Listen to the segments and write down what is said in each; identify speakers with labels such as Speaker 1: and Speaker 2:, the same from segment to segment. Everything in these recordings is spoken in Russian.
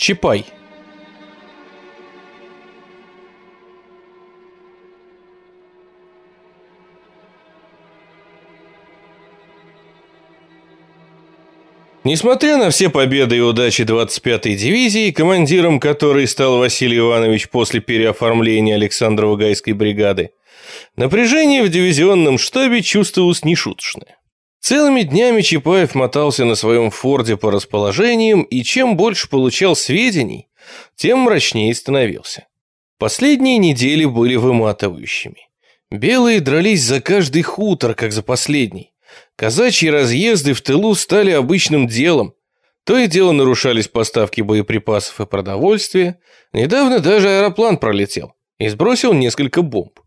Speaker 1: Чапай. Несмотря на все победы и удачи 25-й дивизии, командиром которой стал Василий Иванович после переоформления Александрово-Гайской бригады, напряжение в дивизионном штабе чувствовалось нешуточное. Целыми днями Чапаев мотался на своем форде по расположениям, и чем больше получал сведений, тем мрачнее становился. Последние недели были выматывающими. Белые дрались за каждый хутор, как за последний. Казачьи разъезды в тылу стали обычным делом. То и дело нарушались поставки боеприпасов и продовольствия. Недавно даже аэроплан пролетел и сбросил несколько бомб.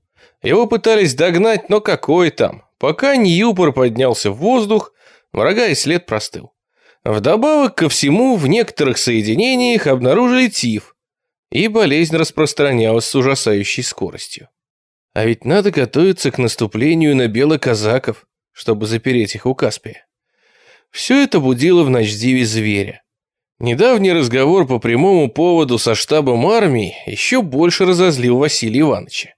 Speaker 1: Его пытались догнать, но какой там. Пока Ньюпор поднялся в воздух, врага и след простыл. Вдобавок ко всему, в некоторых соединениях обнаружили тиф, и болезнь распространялась с ужасающей скоростью. А ведь надо готовиться к наступлению на белоказаков, чтобы запереть их у Каспия. Все это будило в ночдиве зверя. Недавний разговор по прямому поводу со штабом армии еще больше разозлил Василия Ивановича.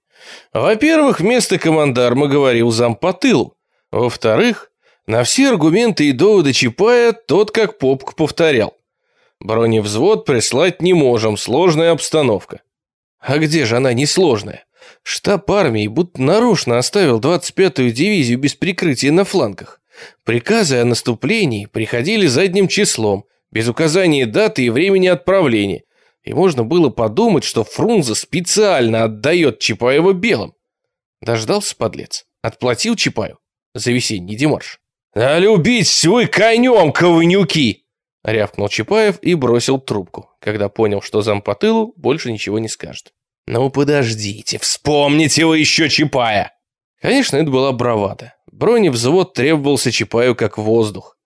Speaker 1: Во-первых, вместо командарма говорил зам по тылу. Во-вторых, на все аргументы и доводы Чапая тот как попку повторял. Броневзвод прислать не можем, сложная обстановка. А где же она несложная? Штаб армии будто нарочно оставил 25-ю дивизию без прикрытия на флангах. Приказы о наступлении приходили задним числом, без указания даты и времени отправления, и можно было подумать, что Фрунзе специально отдает Чапаева белым. Дождался подлец, отплатил Чапаю за весенний демарш. «А любить свой конем, ковынюки!» рявкнул Чапаев и бросил трубку, когда понял, что зам по тылу больше ничего не скажет. «Ну подождите, вспомните вы еще Чапая!» Конечно, это была бравада. Броневзвод требовался Чапаю как воздух.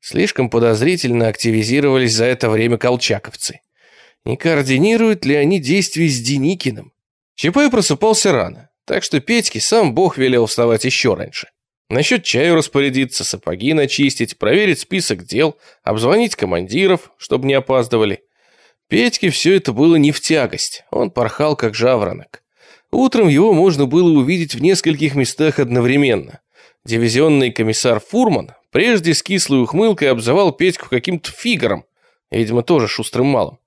Speaker 1: Слишком подозрительно активизировались за это время колчаковцы. Не координируют ли они действия с Деникиным? Чапай просыпался рано, так что Петьке сам Бог велел вставать еще раньше. Насчет чаю распорядиться, сапоги начистить, проверить список дел, обзвонить командиров, чтобы не опаздывали. Петьке все это было не в тягость, он порхал как жаворонок. Утром его можно было увидеть в нескольких местах одновременно. Дивизионный комиссар Фурман прежде с кислой ухмылкой обзывал Петьку каким-то фигаром, видимо, тоже шустрым малым.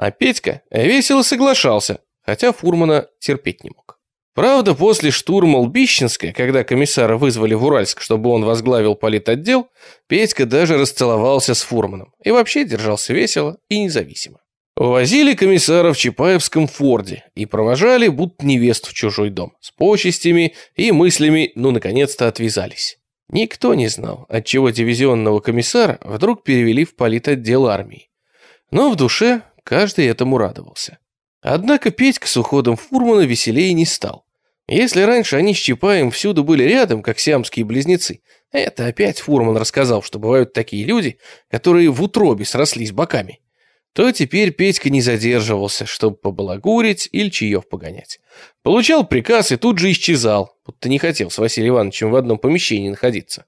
Speaker 1: А Петька весело соглашался, хотя Фурмана терпеть не мог. Правда, после штурма Лбищенска, когда комиссара вызвали в Уральск, чтобы он возглавил политотдел, Петька даже расцеловался с Фурманом и вообще держался весело и независимо. Увозили комиссара в Чапаевском форде и провожали, будто невест в чужой дом, с почестями и мыслями, ну, наконец-то отвязались. Никто не знал, отчего дивизионного комиссара вдруг перевели в политотдел армии. Но в душе Каждый этому радовался. Однако Петька с уходом Фурмана веселее не стал. Если раньше они с Чапаем всюду были рядом, как сиамские близнецы, это опять Фурман рассказал, что бывают такие люди, которые в утробе срослись боками, то теперь Петька не задерживался, чтобы побалагурить или чаев погонять. Получал приказ и тут же исчезал, будто не хотел с Василием Ивановичем в одном помещении находиться.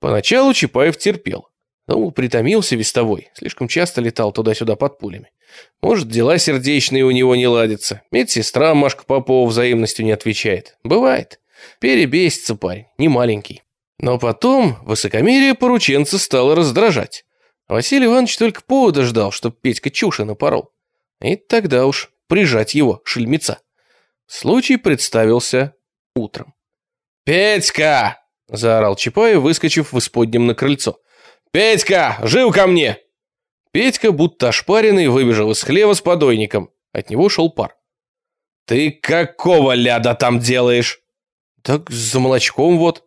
Speaker 1: Поначалу Чапаев терпел. Думал, притомился вестовой, слишком часто летал туда-сюда под пулями. Может, дела сердечные у него не ладятся. Медсестра Машка Попова взаимностью не отвечает. Бывает. Перебесится парень, не маленький. Но потом высокомерие порученца стало раздражать. Василий Иванович только повода ждал, чтоб Петька чуши напорол. И тогда уж прижать его, шельмеца. Случай представился утром. «Петька!» – заорал Чапаев, выскочив в исподнем на крыльцо. «Петька, жив ко мне!» Петька, будто ошпаренный, выбежал из хлева с подойником. От него шел пар. «Ты какого ляда там делаешь?» «Так за молочком вот».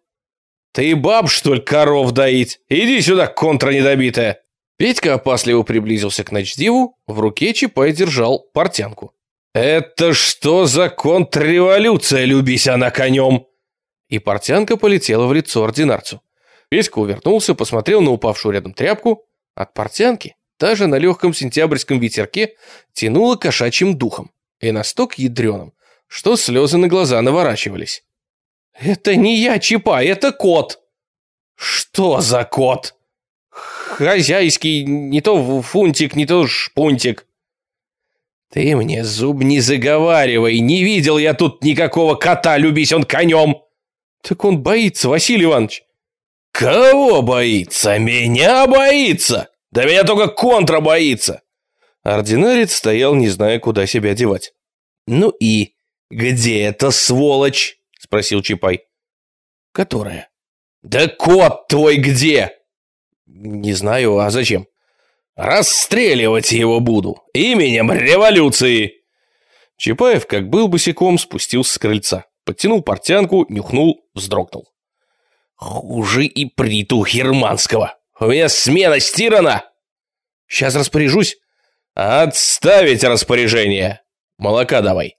Speaker 1: «Ты баб, что ли, коров доить? Иди сюда, контра недобитая!» Петька опасливо приблизился к ночдиву, в руке Чапай держал портянку. «Это что за контрреволюция, любись она конем?» И портянка полетела в лицо ординарцу. Петька увернулся, посмотрел на упавшую рядом тряпку. От портянки даже на легком сентябрьском ветерке тянуло кошачьим духом и насток ядреным, что слезы на глаза наворачивались. «Это не я, Чапа, это кот!» «Что за кот?» «Хозяйский, не то фунтик, не то шпунтик». Ты мне зуб не заговаривай, не видел я тут никакого кота, любись он конем. Так он боится, Василий Иванович. Кого боится? Меня боится? Да меня только контра боится. Ординарец стоял, не зная, куда себя девать. Ну и где эта сволочь? Спросил Чапай. Которая? Да кот твой где? Не знаю, а зачем? Расстреливать его буду именем революции. Чапаев, как был босиком, спустился с крыльца, подтянул портянку, нюхнул, вздрогнул. Хуже и приту германского. У меня смена стирана. Сейчас распоряжусь. Отставить распоряжение. Молока давай.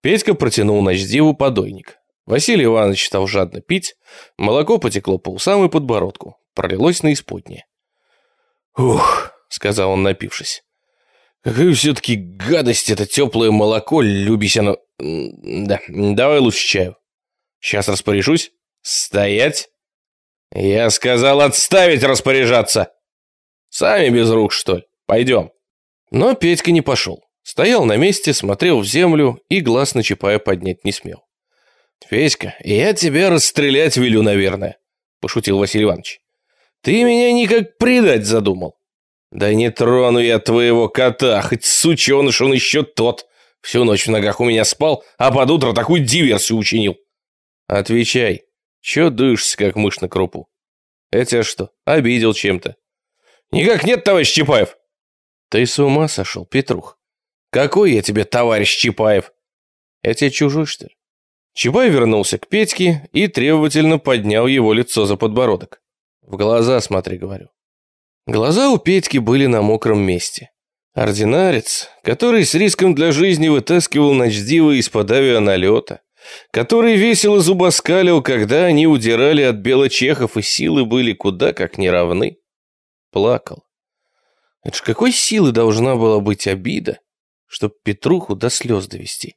Speaker 1: Петька протянул Ночдиву подойник. Василий Иванович стал жадно пить, молоко потекло по усам и подбородку, пролилось на исподнее. «Ух», — сказал он, напившись, — «какая все-таки гадость это теплое молоко, любись оно... Да, давай лучше чаю. Сейчас распоряжусь. Стоять!» «Я сказал отставить распоряжаться!» «Сами без рук, что ли? Пойдем!» Но Петька не пошел. Стоял на месте, смотрел в землю и глаз на Чапая поднять не смел. «Федька, я тебя расстрелять велю, наверное», — пошутил Василий Иванович. «Ты меня никак предать задумал». «Да не трону я твоего кота, хоть сученыш он еще тот. Всю ночь в ногах у меня спал, а под утро такую диверсию учинил». «Отвечай, че дуешься, как мышь на крупу? Это что, обидел чем-то?» «Никак нет, товарищ Чапаев!» «Ты с ума сошел, Петрух? Какой я тебе товарищ Чапаев? Я тебе чужой, что ли?» Чапай вернулся к Петьке и требовательно поднял его лицо за подбородок. «В глаза смотри», — говорю. Глаза у Петьки были на мокром месте. Ординарец, который с риском для жизни вытаскивал ночдива из-под авианалета, который весело зубоскалил, когда они удирали от белочехов и силы были куда как неравны, плакал. Это ж какой силы должна была быть обида, чтоб Петруху до слез довести?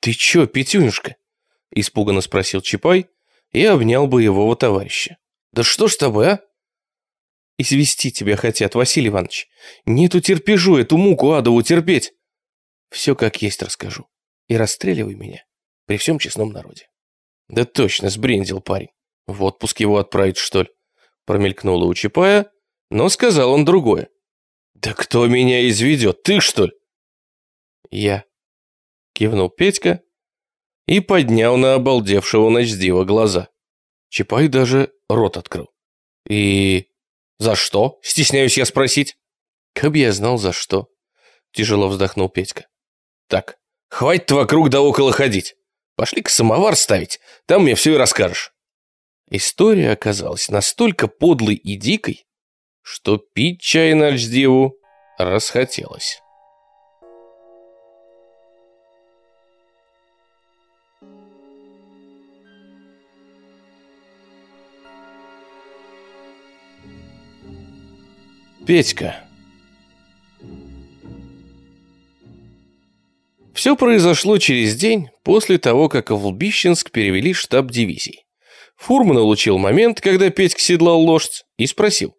Speaker 1: «Ты чё, Петюнюшка?» Испуганно спросил Чапай и обнял боевого товарища. «Да что ж тобой, а?» «Извести тебя хотят, Василий Иванович. Нету терпежу эту муку адову терпеть. Все как есть расскажу. И расстреливай меня при всем честном народе». «Да точно, сбрендил парень. В отпуск его отправить, что ли?» Промелькнуло у Чапая, но сказал он другое. «Да кто меня изведет, ты что ли?» «Я», — кивнул Петька и поднял на обалдевшего ночдива глаза. Чапай даже рот открыл. «И за что?» – стесняюсь я спросить. «Каб я знал, за что?» – тяжело вздохнул Петька. «Так, хватит вокруг да около ходить. Пошли-ка самовар ставить, там мне все и расскажешь». История оказалась настолько подлой и дикой, что пить чай ночдиву расхотелось. Петька. Все произошло через день после того, как в Лбищенск перевели штаб дивизии. Фурман улучил момент, когда Петька седлал лошадь, и спросил.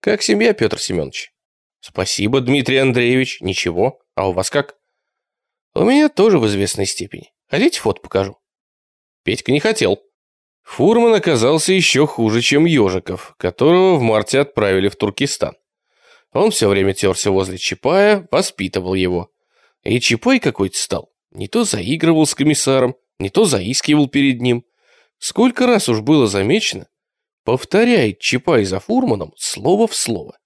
Speaker 1: «Как семья, Петр Семенович?» «Спасибо, Дмитрий Андреевич. Ничего. А у вас как?» «У меня тоже в известной степени. Хотите фото покажу?» Петька не хотел. Фурман оказался еще хуже, чем Ежиков, которого в марте отправили в Туркестан. Он все время терся возле Чапая, воспитывал его. И Чапай какой-то стал. Не то заигрывал с комиссаром, не то заискивал перед ним. Сколько раз уж было замечено, повторяет Чапай за Фурманом слово в слово.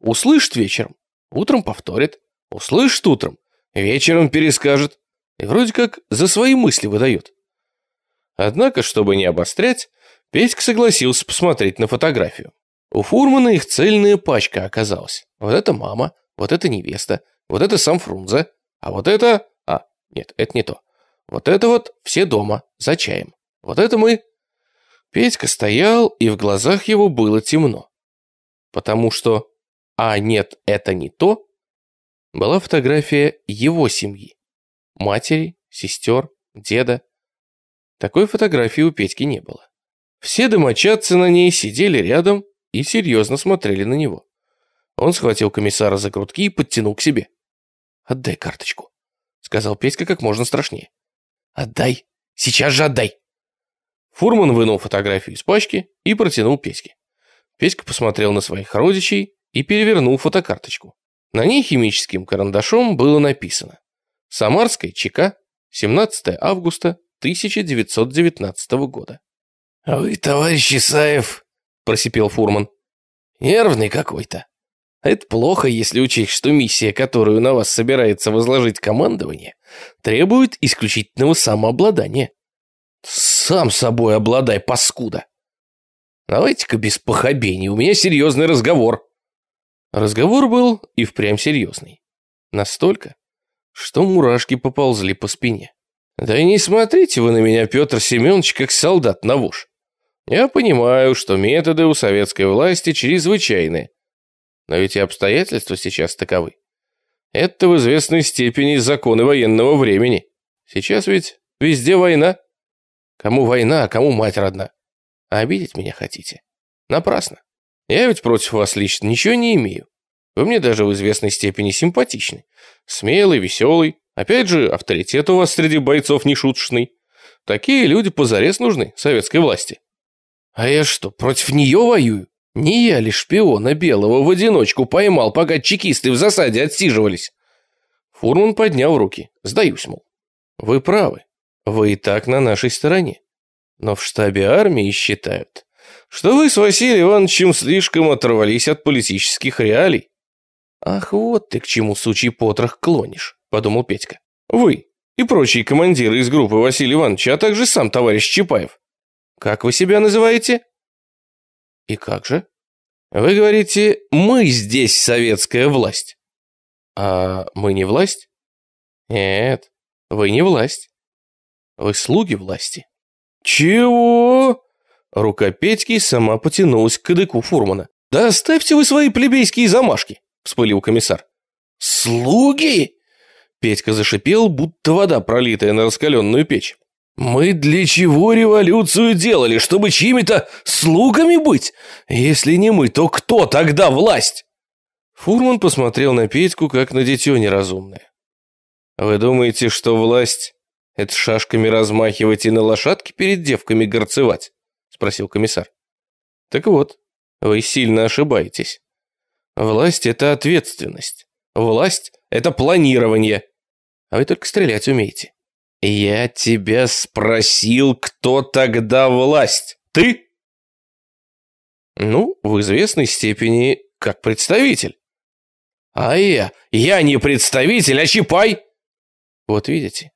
Speaker 1: Услышит вечером, утром повторит. Услышит утром, вечером перескажет. И вроде как за свои мысли выдает. Однако, чтобы не обострять, Петька согласился посмотреть на фотографию. У Фурмана их цельная пачка оказалась. Вот это мама, вот это невеста, вот это сам Фрунзе, а вот это... А, нет, это не то. Вот это вот все дома, за чаем. Вот это мы... Петька стоял, и в глазах его было темно. Потому что... А нет, это не то. Была фотография его семьи. Матери, сестер, деда, такой фотографии у Петьки не было. Все домочадцы на ней сидели рядом и серьезно смотрели на него. Он схватил комиссара за грудки и подтянул к себе.
Speaker 2: «Отдай карточку», — сказал Петька как можно страшнее. «Отдай! Сейчас же отдай!»
Speaker 1: Фурман вынул фотографию из пачки и протянул Петьке. Петька посмотрел на своих родичей и перевернул фотокарточку. На ней химическим карандашом было написано «Самарская ЧК, 17 августа 1919 года».
Speaker 2: «А вы, товарищ Исаев», – просипел Фурман, – «нервный какой-то. Это плохо, если учесть, что миссия, которую на вас собирается возложить командование, требует исключительного самообладания. Сам собой обладай, паскуда. Давайте-ка без похабений, у меня серьезный разговор.
Speaker 1: Разговор был и впрямь серьезный. Настолько, что мурашки поползли по спине. Да и не смотрите вы на меня, Петр Семенович, как солдат на вож. Я понимаю, что методы у советской власти чрезвычайные, но ведь и обстоятельства сейчас таковы. Это в известной степени законы военного времени. Сейчас ведь везде война. Кому война, а кому мать родна. А обидеть меня хотите? Напрасно. Я ведь против вас лично ничего не имею. Вы мне даже в известной степени симпатичны. Смелый, веселый. Опять же, авторитет у вас среди бойцов нешуточный. Такие люди позарез нужны советской власти.
Speaker 2: А я что, против нее воюю? Не я ли шпиона белого в одиночку поймал, пока чекисты в засаде отсиживались?
Speaker 1: Фурман поднял руки. Сдаюсь, мол. Вы правы. Вы и так на нашей стороне. Но в штабе армии считают, что вы с Василием Ивановичем слишком оторвались от политических реалий.
Speaker 2: Ах, вот ты к чему, сучий потрох, клонишь, подумал Петька.
Speaker 1: Вы и прочие командиры из группы Василия Ивановича, а также сам товарищ Чапаев. Как вы себя называете?
Speaker 2: И как же?
Speaker 1: Вы говорите, мы здесь советская власть. А мы не власть? Нет, вы не власть. Вы слуги власти.
Speaker 2: Чего?
Speaker 1: Рука Петьки сама потянулась к кадыку фурмана. «Да оставьте вы свои плебейские замашки!» – вспылил комиссар.
Speaker 2: «Слуги?»
Speaker 1: Петька зашипел, будто вода, пролитая на раскаленную печь.
Speaker 2: «Мы для чего революцию делали? Чтобы чьими-то слугами быть? Если не мы, то кто тогда власть?»
Speaker 1: Фурман посмотрел на Петьку, как на дитё неразумное. «Вы думаете, что власть — это шашками размахивать и на лошадке перед девками горцевать?» — спросил комиссар. «Так вот, вы сильно ошибаетесь. Власть — это ответственность. Власть — это планирование. А вы только стрелять умеете. «Я тебя спросил, кто тогда власть? Ты?» «Ну, в известной степени, как представитель».
Speaker 2: «А я? Я не представитель, а Чапай!»
Speaker 1: «Вот видите,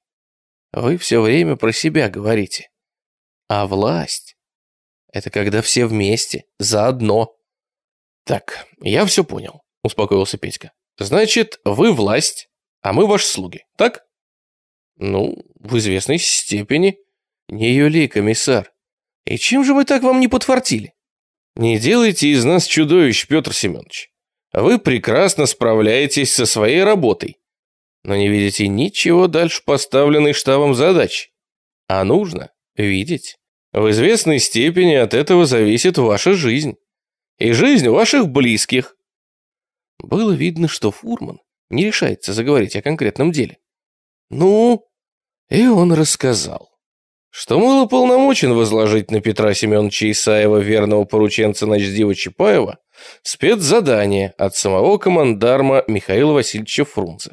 Speaker 1: вы все время про себя говорите. А власть — это когда все вместе, заодно». «Так, я все понял», — успокоился Петька. «Значит, вы власть, а мы ваши слуги, так?» Ну, в известной степени. Не юли, комиссар. И чем же мы так вам не подфартили? Не делайте из нас чудовищ, Петр Семенович. Вы прекрасно справляетесь со своей работой, но не видите ничего дальше поставленной штабом задач. А нужно видеть. В известной степени от этого зависит ваша жизнь. И жизнь ваших близких. Было видно, что Фурман не решается заговорить о конкретном деле. Ну, и он рассказал, что мало полномочен возложить на Петра Семеновича Исаева, верного порученца Ночдива Чапаева, спецзадание от самого командарма Михаила Васильевича Фрунзе.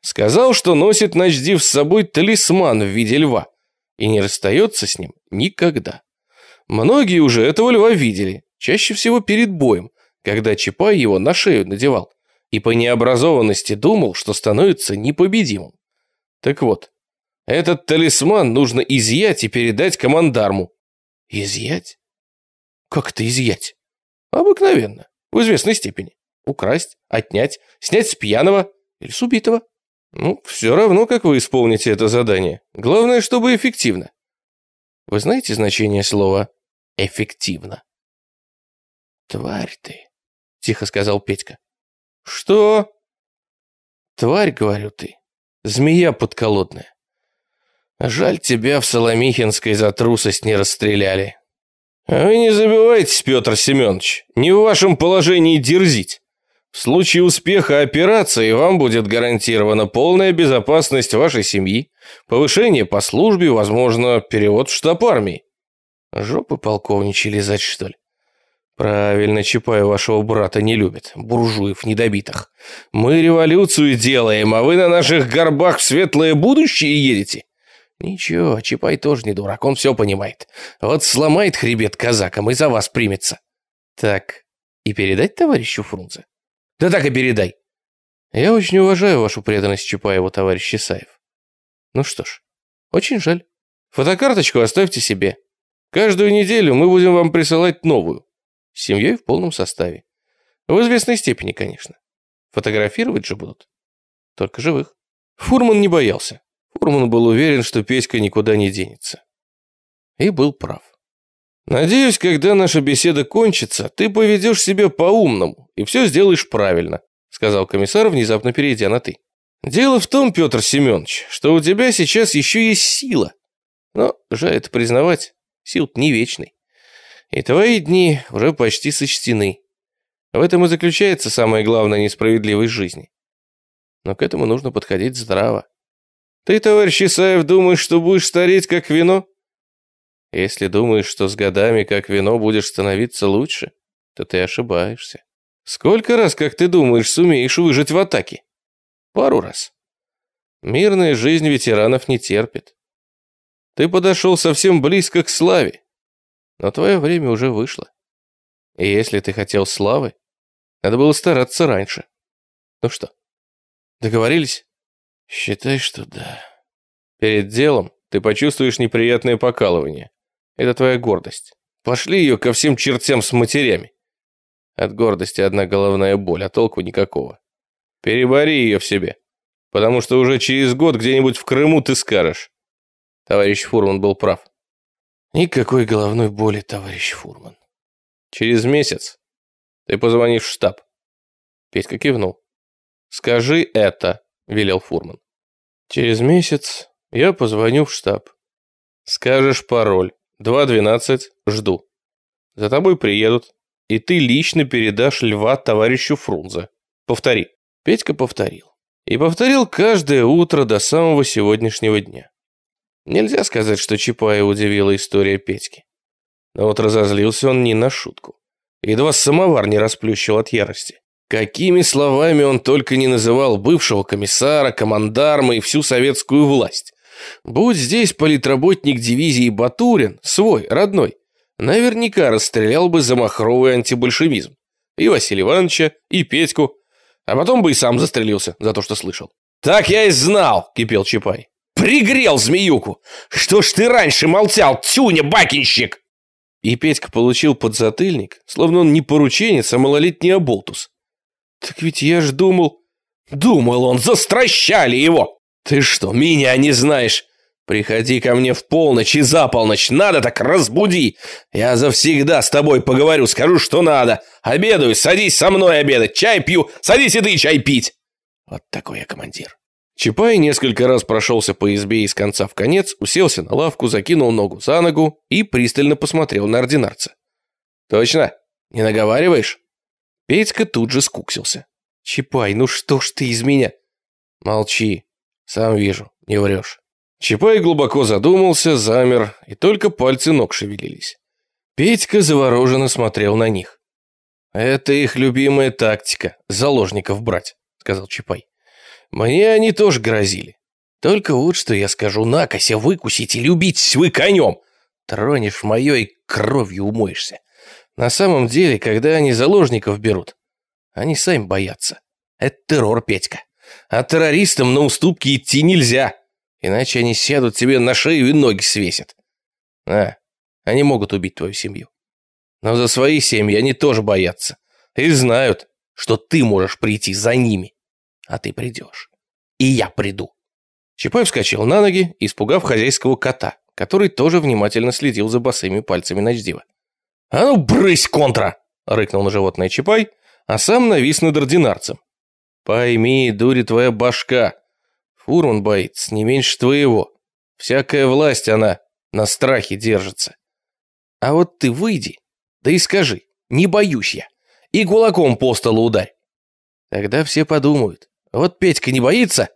Speaker 1: Сказал, что носит Ночдив с собой талисман в виде льва и не расстается с ним никогда. Многие уже этого льва видели, чаще всего перед боем, когда Чапай его на шею надевал, и по необразованности думал, что становится непобедимым. Так вот, этот талисман нужно изъять и передать командарму.
Speaker 2: Изъять? Как это изъять?
Speaker 1: Обыкновенно, в известной степени. Украсть, отнять, снять с пьяного или с убитого. Ну, все равно, как вы исполните это задание. Главное, чтобы эффективно. Вы знаете значение слова «эффективно»?
Speaker 2: «Тварь ты», — тихо сказал Петька.
Speaker 1: «Что?»
Speaker 2: «Тварь, говорю ты, змея подколодная. Жаль, тебя в Соломихинской за трусость не расстреляли.
Speaker 1: А вы не забывайтесь, Петр Семенович, не в вашем положении дерзить. В случае успеха операции вам будет гарантирована полная безопасность вашей семьи, повышение по службе, возможно, перевод в штаб армии.
Speaker 2: Жопы полковничьи лизать, что ли? Правильно, Чапай вашего брата не любит, буржуев недобитых. Мы революцию делаем, а вы на наших горбах в светлое будущее едете? Ничего, Чапай тоже не дурак, он все понимает. Вот сломает хребет казакам и за вас примется. Так, и передать товарищу Фрунзе? Да так и передай. Я очень уважаю вашу преданность Чапаеву, товарищ Исаев. Ну что ж, очень жаль. Фотокарточку оставьте себе. Каждую неделю мы будем вам присылать новую. С семьей в полном составе. В известной степени, конечно. Фотографировать же будут. Только живых. Фурман не боялся. Фурман был уверен, что Петька никуда не денется. И был прав. «Надеюсь, когда наша беседа кончится, ты поведешь себя по-умному и все сделаешь правильно», сказал комиссар, внезапно перейдя на «ты». «Дело в том, Петр Семенович, что у тебя сейчас еще есть сила. Но, жаль это признавать, сил не вечный. И твои дни уже почти сочтены. В этом и заключается самая главная несправедливость жизни. Но к этому нужно подходить здраво. Ты, товарищ Исаев, думаешь, что будешь стареть, как вино? Если думаешь, что с годами, как вино, будешь становиться лучше, то ты ошибаешься. Сколько раз, как ты думаешь, сумеешь выжить в атаке? Пару раз. Мирная жизнь ветеранов не терпит. Ты подошел совсем близко к славе, но твое время уже вышло. И если ты хотел славы, надо было стараться раньше. Ну что, договорились? Считай, что да. Перед делом ты почувствуешь неприятное покалывание. Это твоя гордость. Пошли ее ко всем чертям с матерями. От гордости одна головная боль, а толку никакого. Перебори ее в себе, потому что уже через год где-нибудь в Крыму ты скажешь. Товарищ Фурман был прав. Никакой головной боли, товарищ Фурман. Через месяц ты позвонишь в штаб. Петька кивнул. Скажи это, велел Фурман. Через месяц я позвоню в штаб. Скажешь пароль. 2.12. Жду. За тобой приедут, и ты лично передашь льва товарищу Фрунзе. Повтори. Петька повторил. И повторил каждое утро до самого сегодняшнего дня. Нельзя сказать, что Чапая удивила история Петьки. Но вот разозлился он не на шутку. Едва самовар не расплющил от ярости. Какими словами он только не называл бывшего комиссара, командарма и всю советскую власть. Будь здесь политработник дивизии Батурин, свой, родной, наверняка расстрелял бы за махровый антибольшевизм. И Василия Ивановича, и Петьку. А потом бы и сам застрелился за то, что слышал. «Так я и знал!» – кипел Чапай. «Пригрел змеюку! Что ж ты раньше молчал, тюня, бакинщик!» И Петька получил подзатыльник, словно он не порученец, а малолетний оболтус. «Так ведь я ж думал...» «Думал он, застращали его!» «Ты что, меня не знаешь? Приходи ко мне в полночь и за полночь, надо так разбуди! Я завсегда с тобой поговорю, скажу, что надо. Обедаю, садись со мной обедать, чай пью, садись и ты чай пить!» Вот такой я командир. Чапай несколько раз прошелся по избе из конца в конец, уселся на лавку, закинул ногу за ногу и пристально посмотрел на ординарца. «Точно? Не наговариваешь?» Петька тут же скуксился. «Чапай, ну что ж ты из меня?» «Молчи. Сам вижу, не врешь». Чапай глубоко задумался, замер, и только пальцы ног шевелились. Петька завороженно смотрел на них. «Это их любимая тактика, заложников брать», — сказал Чапай. «Мне они тоже грозили. Только вот что я скажу, накося выкусить и любить вы конем. Тронешь мое и кровью умоешься. На самом деле, когда они заложников берут, они сами боятся. Это террор, Петька. А террористам на уступки идти нельзя, иначе они сядут тебе на шею и ноги свесят. А, они могут убить твою семью. Но за свои семьи они тоже боятся. И знают, что ты можешь прийти за ними. А ты придешь. И я приду. Чапай вскочил на ноги, испугав хозяйского кота, который тоже внимательно следил за босыми пальцами ночдива. «А ну, брысь, контра!» — рыкнул на животное Чапай, а сам навис над ординарцем. «Пойми, дури твоя башка. Фурман боится не меньше твоего. Всякая власть она на страхе держится. А вот ты выйди, да и скажи, не боюсь я, и кулаком по столу ударь. Тогда все подумают, вот Петька не боится,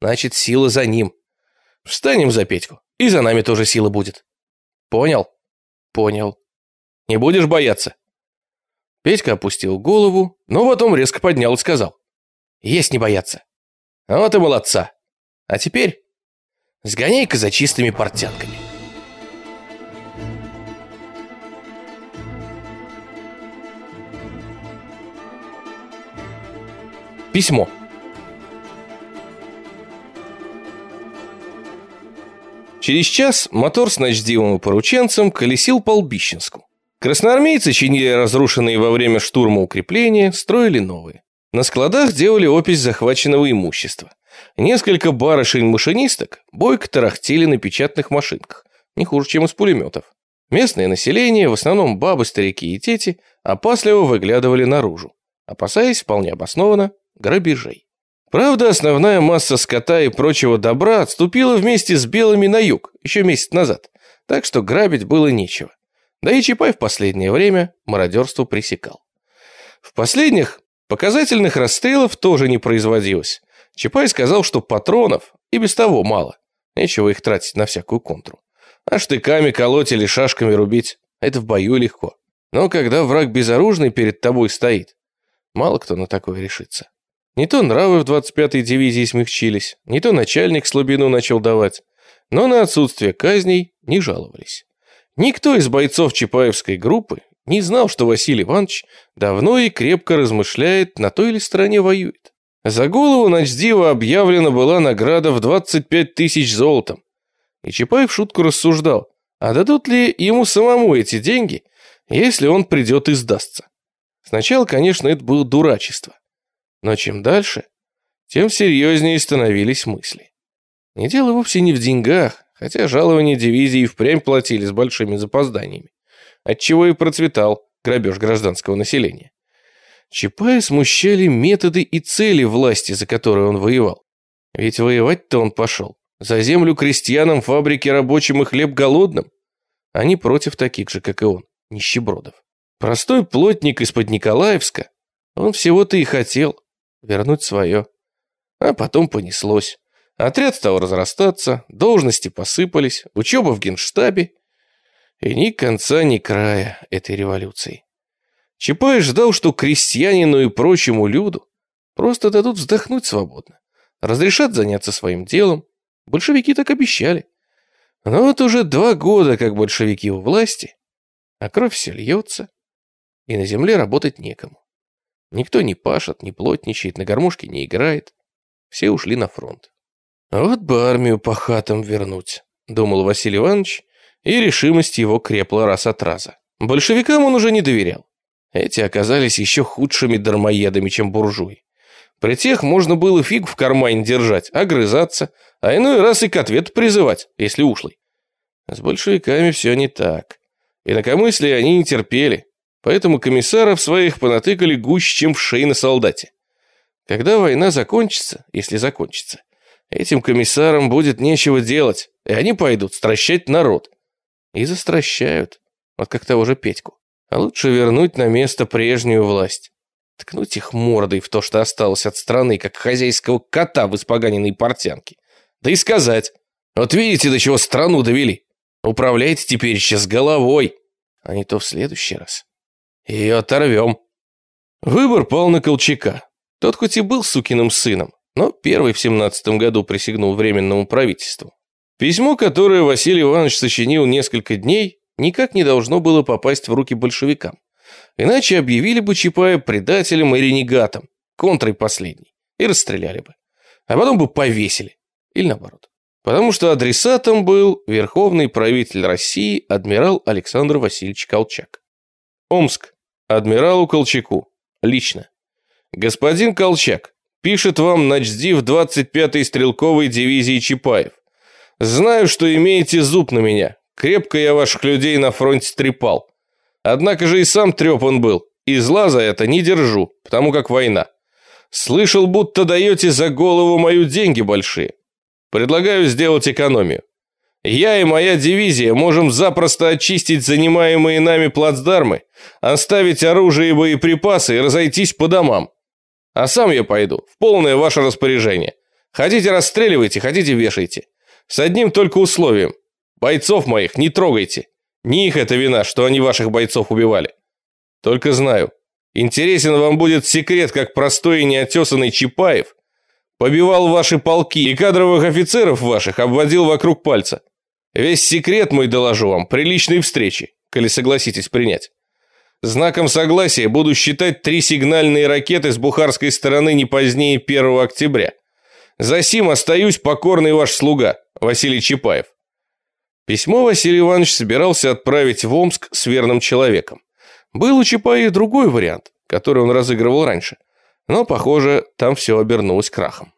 Speaker 2: значит, сила за ним. Встанем за Петьку, и за нами тоже сила будет. Понял? Понял. Не будешь бояться? Петька опустил голову, но потом резко поднял и сказал. Есть не бояться. Вот и молодца. А теперь сгоняй-ка за чистыми портянками. Письмо. Через час мотор с ночдивым порученцем колесил по Лбищенску. Красноармейцы чинили разрушенные во время штурма укрепления, строили новые. На складах делали опись захваченного имущества. Несколько барышень-машинисток бойко тарахтели на печатных машинках, не хуже, чем из пулеметов. Местное население, в основном бабы, старики и тети, опасливо выглядывали наружу, опасаясь вполне обоснованно грабежей. Правда, основная масса скота и прочего добра отступила вместе с белыми на юг еще месяц назад, так что грабить было нечего. Да и Чапай в последнее время мародерство пресекал. В последних показательных расстрелов тоже не производилось. Чапай сказал, что патронов и без того мало. Нечего их тратить на всякую контру. А штыками колоть или шашками рубить – это в бою легко. Но когда враг безоружный перед тобой стоит, мало кто на такое решится. Не то нравы в 25-й дивизии смягчились, не то начальник слабину начал давать, но на отсутствие казней не жаловались. Никто из бойцов Чапаевской группы не знал, что Василий Иванович давно и крепко размышляет, на той или стороне воюет. За голову Ночдива объявлена была награда в 25 тысяч золотом. И Чапаев шутку рассуждал, а дадут ли ему самому эти деньги, если он придет и сдастся. Сначала, конечно, это было дурачество. Но чем дальше, тем серьезнее становились мысли. Не дело вовсе не в деньгах, хотя жалования дивизии впрямь платили с большими запозданиями, отчего и процветал грабеж гражданского населения. Чапая смущали методы и цели власти, за которые он воевал. Ведь воевать-то он пошел. За землю крестьянам, фабрики рабочим и хлеб голодным. Они против таких же, как и он, нищебродов. Простой плотник из-под Николаевска, он всего-то и хотел вернуть свое. А потом понеслось. Отряд стал разрастаться, должности посыпались, учеба в генштабе. И ни конца, ни края этой революции. Чапай ждал, что крестьянину и прочему люду просто дадут вздохнуть свободно, разрешат заняться своим делом. Большевики так обещали. Но вот уже два года, как большевики у власти, а кровь все льется, и на земле работать некому. Никто не пашет, не плотничает, на гармошке не играет. Все ушли на фронт. «Вот бы армию по хатам вернуть», — думал Василий Иванович, и решимость его крепла раз от раза. Большевикам он уже не доверял. Эти оказались еще худшими дармоедами, чем буржуи. При тех можно было фиг в кармане держать, огрызаться, а иной раз и к ответу призывать, если ушлый. С большевиками все не так. Инакомыслие они не терпели, Поэтому комиссаров своих понатыкали гуще, чем в шее на солдате. Когда война закончится, если закончится, этим комиссарам будет нечего делать, и они пойдут стращать народ. И застращают, вот как того же Петьку. А лучше вернуть на место прежнюю власть. Ткнуть их мордой в то, что осталось от страны, как хозяйского кота в испоганенной портянке. Да и сказать, вот видите, до чего страну довели. Управляйте теперь еще с головой, а не то в следующий раз. И оторвем. Выбор пал на Колчака. Тот хоть и был сукиным сыном, но первый в семнадцатом году присягнул Временному правительству. Письмо, которое Василий Иванович сочинил несколько дней, никак не должно было попасть в руки большевикам. Иначе объявили бы Чапая предателем и ренегатом, контрой последней, и расстреляли бы. А потом бы повесили. Или наоборот. Потому что адресатом был верховный правитель России адмирал Александр Васильевич Колчак. Омск. Адмиралу Колчаку. Лично. Господин Колчак, пишет вам начдив 25-й стрелковой дивизии Чапаев. Знаю, что имеете зуб на меня. Крепко я ваших людей на фронте трепал. Однако же и сам трепан был. И зла за это не держу, потому как война. Слышал, будто даете за голову мою деньги большие. Предлагаю сделать экономию. Я и моя дивизия можем запросто очистить занимаемые нами плацдармы, оставить оружие и боеприпасы и разойтись по домам.
Speaker 1: А сам я пойду, в полное ваше распоряжение. Хотите расстреливайте, хотите вешайте. С одним только условием. Бойцов моих не трогайте. Не их это вина, что они ваших бойцов убивали. Только знаю, интересен вам будет секрет, как простой и неотесанный Чапаев побивал ваши полки и кадровых офицеров ваших обводил вокруг пальца. Весь секрет мой доложу вам при личной встрече, коли согласитесь принять. Знаком согласия буду считать три сигнальные ракеты с бухарской стороны не позднее 1 октября. За сим остаюсь покорный ваш слуга, Василий Чапаев. Письмо Василий Иванович собирался отправить в Омск с верным человеком. Был у Чапаева другой вариант, который он разыгрывал раньше. Но, похоже, там все обернулось крахом.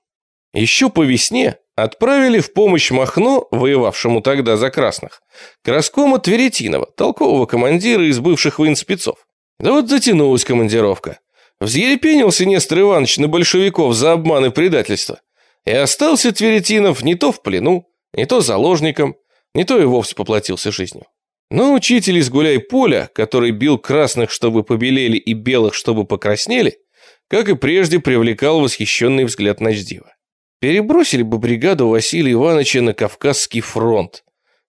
Speaker 1: Еще по весне отправили в помощь Махно, воевавшему тогда за красных, Краскома Тверетинова, толкового командира из бывших военспецов. Да вот затянулась командировка. Взъерепенился Нестор Иванович на большевиков за обман и предательство. И остался Тверетинов не то в плену, не то заложником, не то и вовсе поплатился жизнью. Но учитель из гуляй-поля, который бил красных, чтобы побелели, и белых, чтобы покраснели, как и прежде привлекал восхищенный взгляд Ночдива. Перебросили бы бригаду Василия Ивановича на Кавказский фронт.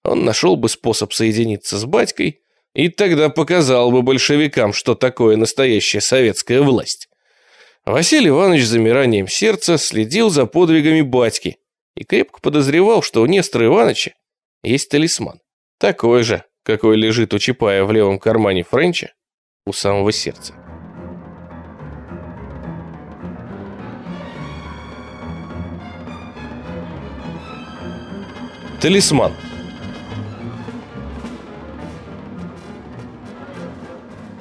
Speaker 1: Он нашел бы способ соединиться с батькой и тогда показал бы большевикам, что такое настоящая советская власть. Василий Иванович замиранием сердца следил за подвигами батьки и крепко подозревал, что у Нестора Ивановича есть талисман. Такой же, какой лежит у Чапая в левом кармане Френча у самого сердца. Талисман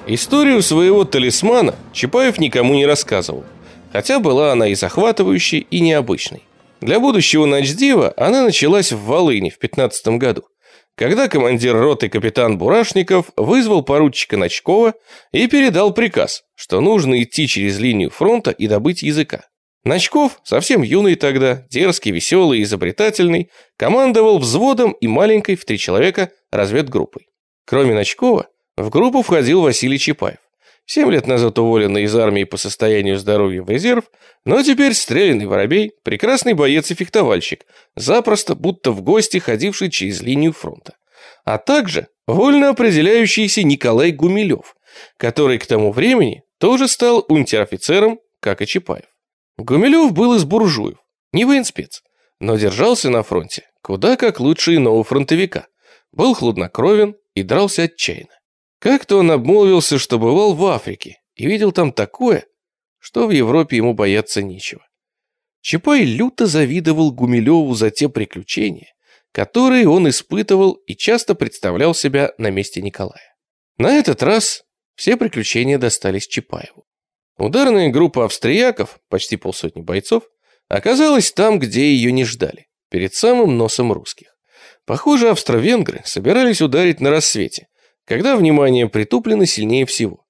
Speaker 1: Историю своего талисмана Чапаев никому не рассказывал, хотя была она и захватывающей, и необычной. Для будущего ночдива она началась в Волыне в 15 году, когда командир роты капитан Бурашников вызвал поручика Ночкова и передал приказ, что нужно идти через линию фронта и добыть языка. Ночков, совсем юный тогда, дерзкий, веселый, изобретательный, командовал взводом и маленькой в три человека разведгруппой. Кроме Ночкова, в группу входил Василий Чапаев. Семь лет назад уволенный из армии по состоянию здоровья в резерв, но теперь стрелянный воробей, прекрасный боец и фехтовальщик, запросто, будто в гости, ходивший через линию фронта. А также вольно определяющийся Николай Гумилев, который к тому времени тоже стал унтер-офицером, как и Чапаев. Гумилев был из буржуев, не военспец, но держался на фронте куда как лучше иного фронтовика. Был хладнокровен и дрался отчаянно. Как-то он обмолвился, что бывал в Африке и видел там такое, что в Европе ему бояться нечего. Чапай люто завидовал Гумилеву за те приключения, которые он испытывал и часто представлял себя на месте Николая. На этот раз все приключения достались Чапаеву. Ударная группа австрияков, почти полсотни бойцов, оказалась там, где ее не ждали, перед самым носом русских. Похоже, австро-венгры собирались ударить на рассвете, когда внимание притуплено сильнее всего.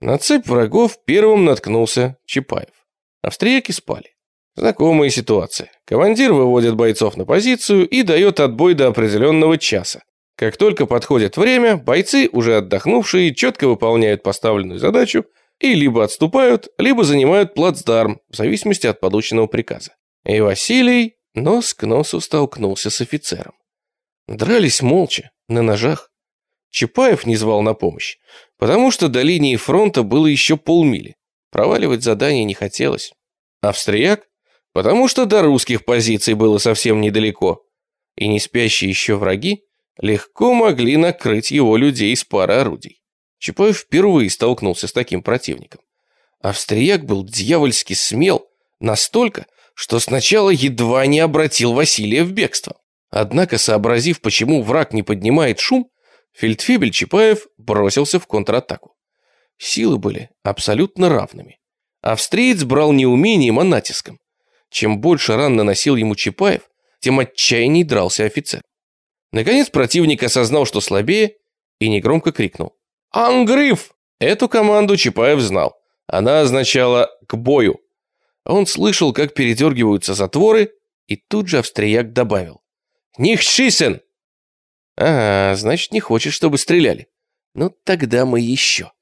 Speaker 1: На цепь врагов первым наткнулся Чапаев. Австрияки спали. Знакомая ситуация. Командир выводит бойцов на позицию и дает отбой до определенного часа. Как только подходит время, бойцы, уже отдохнувшие, четко выполняют поставленную задачу и либо отступают, либо занимают плацдарм, в зависимости от полученного приказа. И Василий нос к носу столкнулся с офицером. Дрались молча, на ножах. Чапаев не звал на помощь, потому что до линии фронта было еще полмили. Проваливать задание не хотелось. Австрияк? Потому что до русских позиций было совсем недалеко. И не спящие еще враги легко могли накрыть его людей из пары орудий. Чапаев впервые столкнулся с таким противником. Австрияк был дьявольски смел, настолько, что сначала едва не обратил Василия в бегство. Однако, сообразив, почему враг не поднимает шум, Фельдфебель Чапаев бросился в контратаку. Силы были абсолютно равными. Австриец брал не умением, а натиском. Чем больше ран наносил ему Чапаев, тем отчаянней дрался офицер. Наконец противник осознал, что слабее, и негромко крикнул. «Ангриф!» Эту команду Чапаев знал. Она означала «к бою». Он слышал, как передергиваются затворы, и тут же австрияк добавил. «Нихшисен!» «Ага, значит, не хочешь, чтобы стреляли. Ну, тогда мы еще.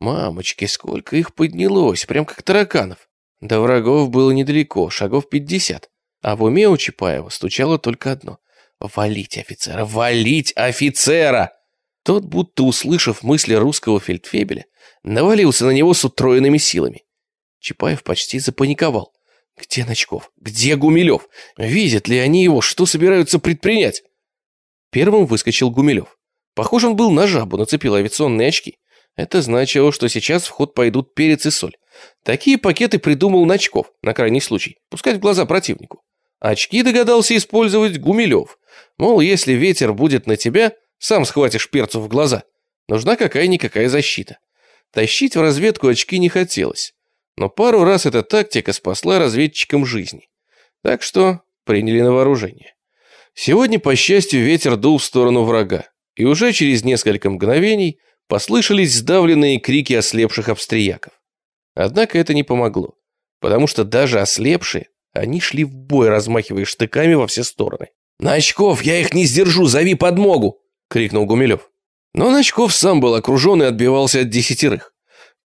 Speaker 1: Мамочки, сколько их поднялось, прям как тараканов.
Speaker 2: До врагов было недалеко, шагов пятьдесят. А в уме у Чапаева стучало только одно. «Валить офицера! Валить офицера!» Тот, будто услышав мысли русского фельдфебеля, навалился на него с утроенными силами. Чапаев почти запаниковал. Где Ночков? Где Гумилев? Видят ли они его? Что собираются предпринять? Первым выскочил Гумилев. Похоже, он был на жабу, нацепил авиационные очки. Это значило, что сейчас в ход пойдут перец и соль. Такие пакеты придумал Ночков, на крайний случай, пускать в глаза противнику. Очки догадался использовать Гумилев. Мол, если ветер будет на тебя, сам схватишь перцу в глаза. Нужна какая-никакая защита. Тащить в разведку очки не хотелось. Но пару раз эта тактика спасла разведчикам жизни. Так что приняли на вооружение. Сегодня, по счастью, ветер дул в сторону врага. И уже через несколько мгновений послышались сдавленные крики ослепших австрияков. Однако это не помогло, потому что даже ослепшие, они шли в бой, размахивая штыками во все стороны. «Ночков, я их не сдержу, зови подмогу!» — крикнул Гумилев. Но Ночков сам был окружен и отбивался от десятерых.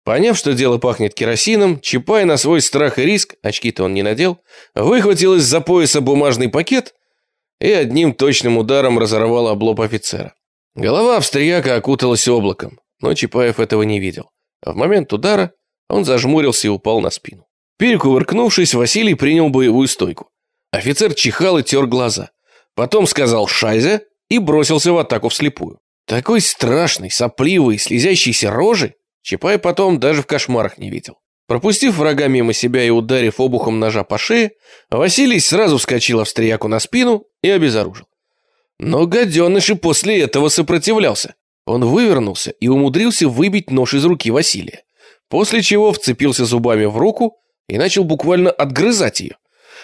Speaker 2: Поняв, что дело пахнет керосином, Чапай на свой страх и риск, очки-то он не надел, выхватил из-за пояса бумажный пакет и одним точным ударом разорвал облоб офицера. Голова австрияка окуталась облаком, но Чапаев этого не видел. В момент удара он зажмурился и упал на спину. Перекувыркнувшись, Василий принял боевую стойку. Офицер чихал и тер глаза. Потом сказал «Шайзе» и бросился в атаку вслепую. Такой страшный, сопливый, слезящийся рожи Чапай потом даже в кошмарах не видел. Пропустив врага мимо себя и ударив обухом ножа по шее, Василий сразу вскочил австрияку на спину и обезоружил. Но гаденыш и после этого сопротивлялся. Он вывернулся и умудрился выбить нож из руки Василия, после чего вцепился зубами в руку и начал буквально отгрызать ее.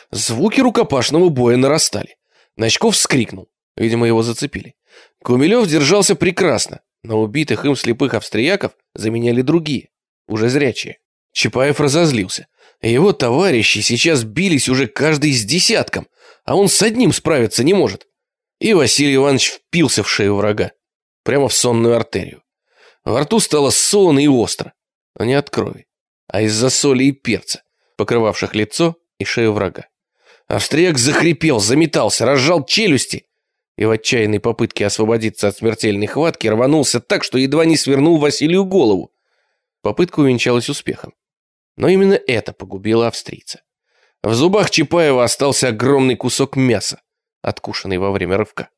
Speaker 2: Звуки рукопашного боя нарастали. Ночков вскрикнул. Видимо, его зацепили. Кумилев держался прекрасно, но убитых им слепых австрияков заменяли другие, уже зрячие. Чапаев разозлился. Его товарищи сейчас бились уже каждый с десятком, а он с одним справиться не может. И Василий Иванович впился в шею врага, прямо в сонную артерию. Во рту стало солоно и остро, но не от крови, а из-за соли и перца, покрывавших лицо и шею врага. Австрияк захрипел, заметался, разжал челюсти и в отчаянной попытке освободиться от смертельной хватки рванулся так, что едва не свернул Василию голову. Попытка увенчалась успехом. Но именно это погубило австрийца. В зубах Чапаева остался огромный кусок мяса, откушенный во время рывка.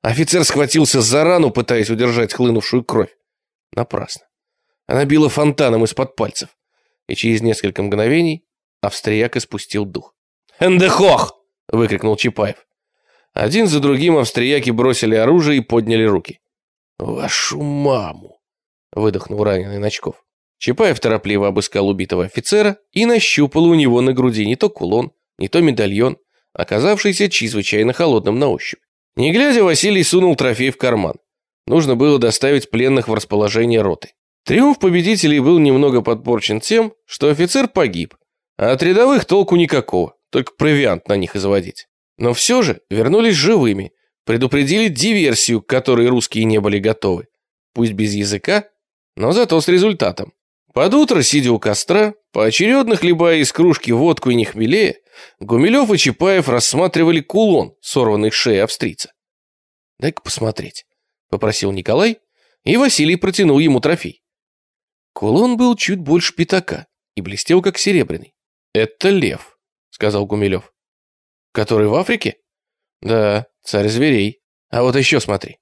Speaker 2: Офицер схватился за рану, пытаясь удержать хлынувшую кровь. Напрасно. Она била фонтаном из-под пальцев. И через несколько мгновений австрияк испустил дух. «Эндехох!» – выкрикнул Чапаев. Один за другим австрияки бросили оружие и подняли руки. «Вашу маму!» – выдохнул раненый Ночков. Чапаев торопливо обыскал убитого офицера и нащупал у него на груди не то кулон, не то медальон, оказавшийся чрезвычайно холодным на ощупь. Не глядя, Василий сунул трофей в карман. Нужно было доставить пленных в расположение роты. Триумф победителей был немного подпорчен тем, что офицер погиб, а от рядовых толку никакого, только провиант на них изводить. Но все же вернулись живыми, предупредили диверсию, к которой русские не были готовы. Пусть без языка, но зато с результатом. Под утро, сидя у костра, поочередно хлебая из кружки водку и не хмелее, Гумилев и Чапаев рассматривали кулон, сорванный с шеи австрийца. «Дай-ка посмотреть», — попросил Николай, и Василий протянул ему трофей. Кулон был чуть больше пятака и блестел, как серебряный. «Это лев», — сказал Гумилев. Который в Африке? Да, царь зверей. А вот еще смотри.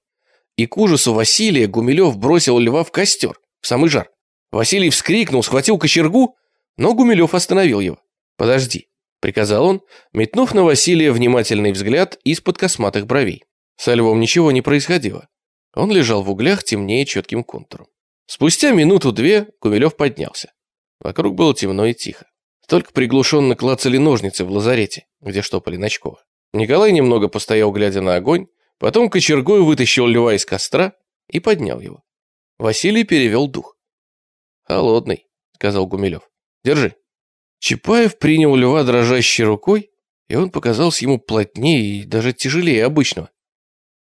Speaker 2: И к ужасу Василия Гумилев бросил льва в костер, в самый жар. Василий вскрикнул, схватил кочергу, но Гумилев остановил его. «Подожди», — приказал он, метнув на Василия внимательный взгляд из-под косматых бровей. Со львом ничего не происходило. Он лежал в углях темнее четким контуром. Спустя минуту-две Гумилев поднялся. Вокруг было темно и тихо. Только приглушенно клацали ножницы в лазарете, где штопали Ночкова. Николай немного постоял, глядя на огонь, потом кочергой вытащил льва из костра и поднял его. Василий перевел дух. «Холодный», — сказал Гумилев. «Держи». Чапаев принял льва дрожащей рукой, и он показался ему плотнее и даже тяжелее обычного.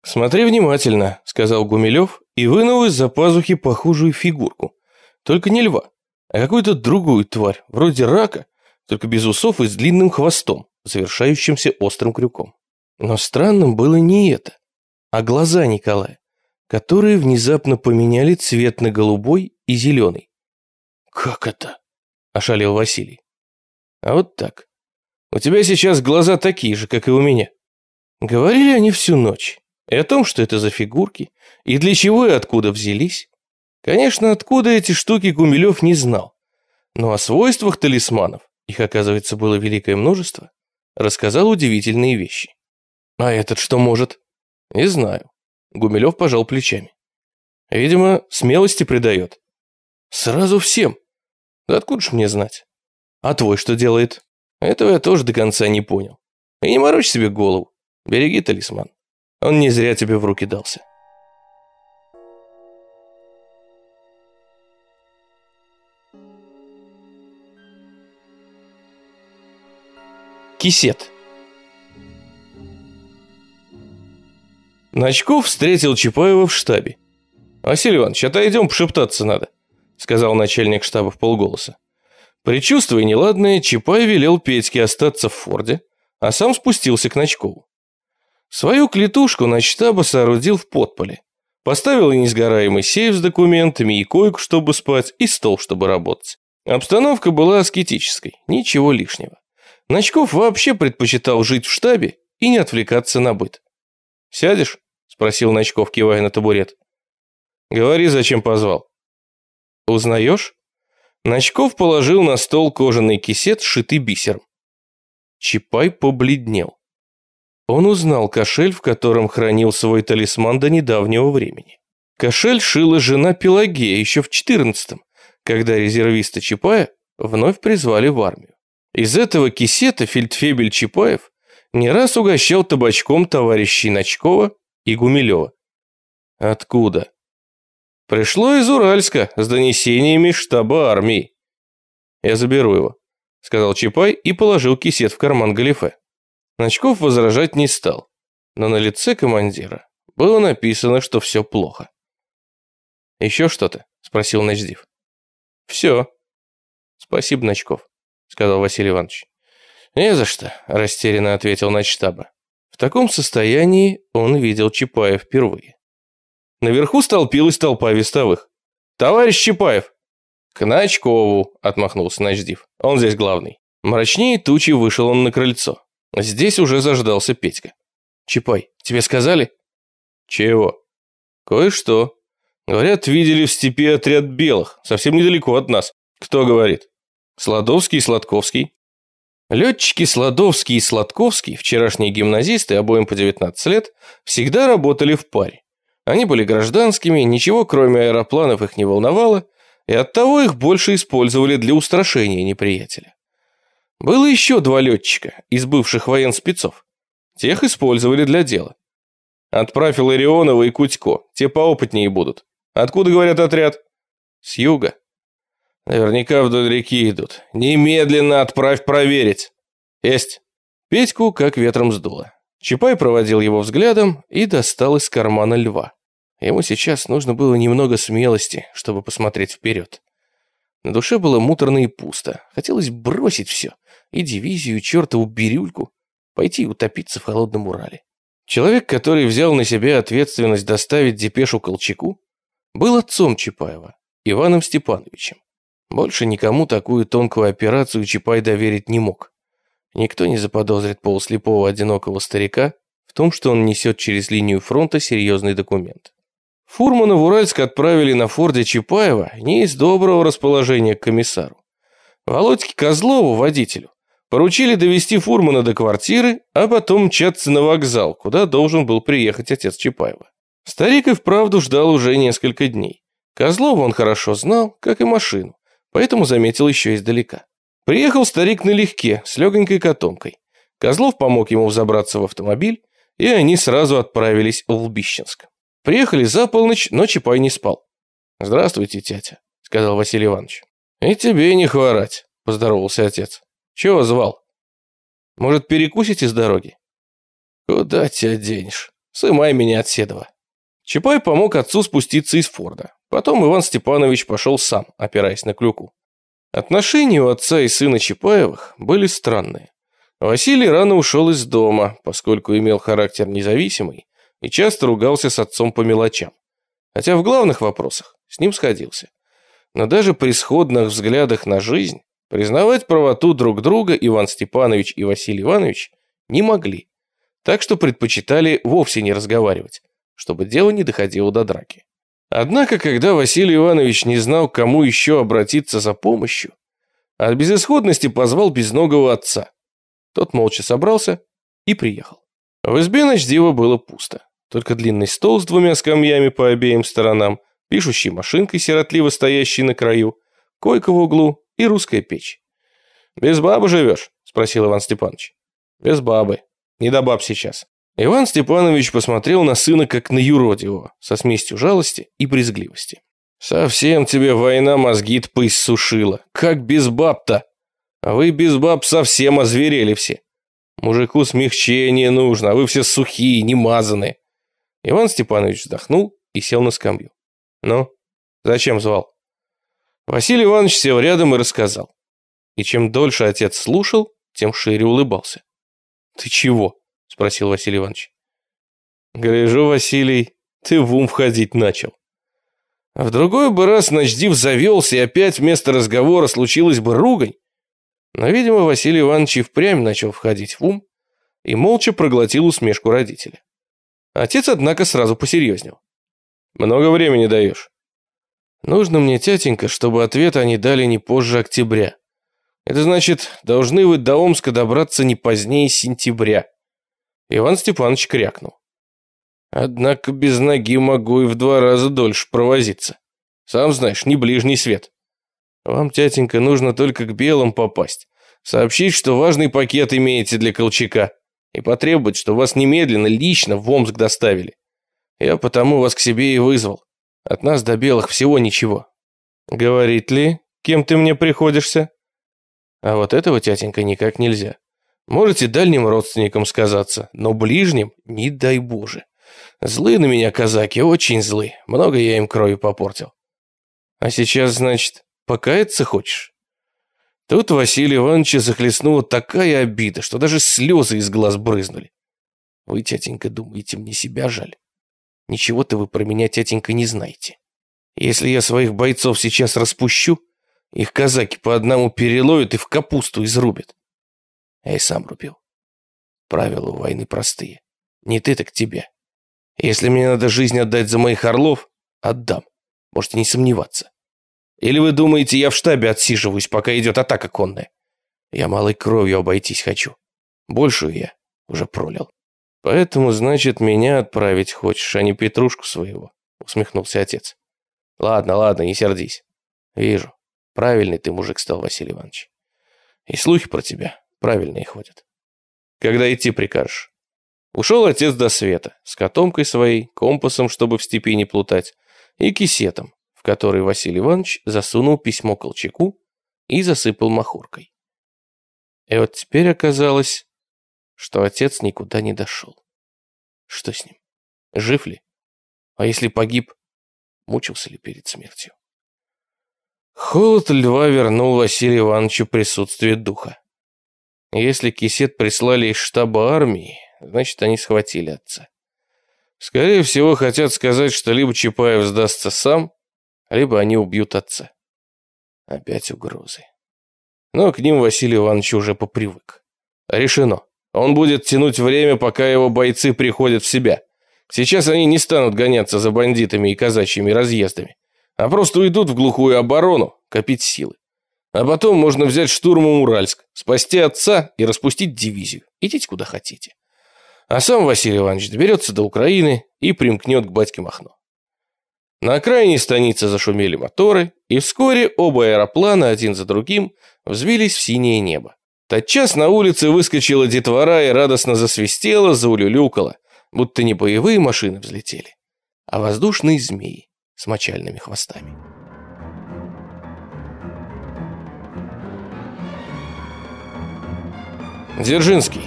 Speaker 2: «Смотри внимательно», — сказал Гумилев и вынул из-за пазухи похожую фигурку. Только не льва, а какую-то другую тварь, вроде рака,
Speaker 1: только без усов и с длинным хвостом, завершающимся острым крюком. Но странным было не это, а глаза Николая, которые внезапно поменяли цвет на голубой и зеленый.
Speaker 2: «Как это?»
Speaker 1: – ошалел Василий. «А вот так. У тебя сейчас глаза такие же, как и у меня». Говорили они всю ночь. И о том, что это за фигурки, и для чего и откуда взялись. Конечно, откуда эти штуки Гумилев не знал. Но о свойствах талисманов, их, оказывается, было великое множество, рассказал удивительные вещи. А этот что может? Не знаю. Гумилев пожал плечами. Видимо, смелости придает. Сразу всем. Да откуда ж мне знать? А твой что делает? Этого я тоже до конца не понял. И не морочь себе голову. Береги талисман. Он не зря тебе в руки дался. Кисет. Ночков встретил Чапаева в штабе. «Василий Иванович, отойдем, пошептаться надо», сказал начальник штаба в полголоса. Причувствуя неладное, Чапай велел Петьке остаться в форде, а сам спустился к Ночкову. Свою клетушку на штаба соорудил в подполе. Поставил несгораемый сейф с документами, и койку, чтобы спать, и стол, чтобы работать. Обстановка была аскетической, ничего лишнего. Ночков вообще предпочитал жить в штабе и не отвлекаться на быт. «Сядешь?» – спросил Ночков, кивая на табурет. «Говори, зачем позвал». «Узнаешь?» Ночков положил на стол кожаный кисет, сшитый бисером. Чапай побледнел. Он узнал кошель, в котором хранил свой талисман до недавнего времени. Кошель шила жена Пелагея еще в 14-м, когда резервиста Чапая вновь призвали в армию. Из этого кисета фельдфебель Чапаев не раз угощал табачком товарищей Ночкова и Гумилева. Откуда? Пришло из Уральска с донесениями штаба армии. Я заберу его, сказал Чапай и положил кисет в карман галифе. Ночков возражать не стал, но на лице командира было написано, что все плохо. «Еще что-то?» – спросил Ночдив. «Все». «Спасибо, Ночков», – сказал Василий Иванович. «Не за что», – растерянно ответил начштаба. В таком состоянии он видел Чапаева впервые. Наверху столпилась толпа вестовых. «Товарищ Чапаев!» «К Ночкову!» – отмахнулся Ночдив. «Он здесь главный». Мрачнее тучи вышел он на крыльцо. Здесь уже заждался Петька. «Чапай, тебе сказали?» «Чего?» «Кое-что. Говорят, видели в степи отряд белых, совсем недалеко от нас. Кто говорит?» «Сладовский и Сладковский». Летчики Сладовский и Сладковский, вчерашние гимназисты, обоим по 19 лет, всегда работали в паре. Они были гражданскими, ничего кроме аэропланов их не волновало, и оттого их больше использовали для устрашения неприятеля. Было еще два летчика из бывших военспецов. Тех использовали для дела. Отправил Ларионова и Кутько, те поопытнее будут. Откуда, говорят, отряд? С юга. Наверняка вдоль реки идут. Немедленно отправь проверить. Есть. Петьку как ветром сдуло. Чапай проводил его взглядом и достал из кармана льва. Ему сейчас нужно было немного смелости, чтобы посмотреть вперед. На душе было муторно и пусто. Хотелось бросить все и дивизию, и чертову бирюльку, пойти утопиться в холодном Урале. Человек, который взял на себя ответственность доставить депешу Колчаку, был отцом Чапаева, Иваном Степановичем. Больше никому такую тонкую операцию Чапай доверить не мог. Никто не заподозрит полуслепого одинокого старика в том, что он несет через линию фронта серьезный документ. Фурмана в Уральск отправили на форде Чапаева не из доброго расположения к комиссару. Володьке Козлову, водителю, Поручили довести фурмана до квартиры, а потом мчаться на вокзал, куда должен был приехать отец Чапаева. Старик и вправду ждал уже несколько дней. Козлова он хорошо знал, как и машину, поэтому заметил еще издалека. Приехал старик налегке, с легонькой котомкой. Козлов помог ему взобраться в автомобиль, и они сразу отправились в Лбищенск. Приехали за полночь, но Чапай не спал. «Здравствуйте, тятя», — сказал Василий Иванович. «И тебе не хворать», — поздоровался отец. Чего звал? Может, перекусите с дороги? Куда тебя денешь? Сымай меня от Седова. Чапай помог отцу спуститься из Форда. Потом Иван Степанович пошел сам, опираясь на клюку.
Speaker 2: Отношения у отца и сына Чапаевых были странные. Василий рано ушел из дома, поскольку имел характер независимый и часто ругался с отцом по мелочам. Хотя в главных вопросах с ним сходился. Но даже при сходных взглядах на жизнь признавать правоту друг друга Иван Степанович и Василий Иванович не могли, так что предпочитали вовсе не разговаривать, чтобы дело не доходило до драки. Однако, когда Василий Иванович не знал, к кому еще обратиться за помощью, от безысходности позвал безногого отца. Тот молча собрался и приехал. В избе ночдива было пусто. Только длинный стол с двумя скамьями по обеим сторонам, пишущей машинкой, сиротливо стоящей на краю, койка в углу и русская печь. «Без бабы живешь?» – спросил Иван Степанович. «Без бабы. Не до баб сейчас. Иван Степанович посмотрел на сына как на юродивого, со смесью жалости и брезгливости. «Совсем тебе война мозги поиссушила. Как без баб-то? А вы без баб совсем озверели все. Мужику смягчение нужно, а вы все сухие, немазанные». Иван Степанович вздохнул и сел на скамью. «Ну, зачем звал?» Василий Иванович сел рядом и рассказал. И чем дольше отец слушал, тем шире улыбался. «Ты чего?» – спросил Василий Иванович. «Гляжу, Василий, ты в ум входить начал. А в другой бы раз Ночдив завелся, и опять вместо разговора случилась бы ругань. Но, видимо, Василий Иванович и впрямь начал входить в ум и молча проглотил усмешку родителя. Отец, однако, сразу посерьезнел. «Много времени даешь?» «Нужно мне, тятенька, чтобы ответ они дали не позже октября. Это значит, должны вы до Омска добраться не позднее сентября. Иван Степанович крякнул. Однако без ноги могу и в два раза дольше провозиться. Сам знаешь, не ближний свет. Вам, тятенька, нужно только к белым попасть. Сообщить, что важный пакет имеете для Колчака. И потребовать, что вас немедленно, лично в Омск доставили. Я потому вас к себе и вызвал. От нас до белых всего ничего. Говорит ли, кем ты мне приходишься? А вот этого, тятенька, никак нельзя. Можете дальним родственникам сказаться, но ближним не дай боже. Злы на меня казаки, очень злы. Много я им крови попортил. А сейчас, значит, покаяться хочешь? Тут Василия Ивановича захлестнула такая обида, что даже слезы из глаз брызнули. Вы, тятенька, думаете, мне себя жаль? Ничего-то вы про меня, тятенька, не знаете. Если я своих бойцов сейчас распущу, их казаки по одному переловят и в капусту изрубят. Я и сам рубил. Правила у войны простые. Не ты, так тебе. Если мне надо жизнь отдать за моих орлов, отдам. Можете не сомневаться. Или вы думаете, я в штабе отсиживаюсь, пока идет атака конная? Я малой кровью обойтись хочу. Большую я уже пролил. Поэтому, значит, меня отправить хочешь, а не Петрушку своего, усмехнулся отец. Ладно, ладно, не сердись. Вижу. Правильный ты мужик стал, Василий Иванович. И слухи про тебя правильные ходят. Когда идти прикажешь? Ушел отец до света, с котомкой своей, компасом, чтобы в степи не плутать, и кисетом, в который Василий Иванович засунул письмо Колчаку и засыпал махоркой. И вот теперь оказалось, что отец никуда не дошел. Что с ним? Жив ли? А если погиб, мучился ли перед смертью? Холод льва вернул Василию Ивановичу присутствие духа. Если кисет прислали из штаба армии, значит, они схватили отца. Скорее всего, хотят сказать, что либо Чапаев сдастся сам, либо они убьют отца. Опять угрозы. Но к ним Василий Иванович уже попривык. Решено. Он будет тянуть время, пока его бойцы приходят в себя. Сейчас они не станут гоняться за бандитами и казачьими разъездами, а просто уйдут в глухую оборону, копить силы. А потом можно взять штурмом Уральск, спасти отца и распустить дивизию. Идите куда хотите. А сам Василий Иванович доберется до Украины и примкнет к батьке Махно. На окраине станицы зашумели моторы, и вскоре оба аэроплана один за другим взвились в синее небо. Тотчас на улице выскочила детвора и радостно засвистела, заулюлюкала, будто не боевые машины взлетели, а воздушные змеи с мочальными хвостами. Дзержинский.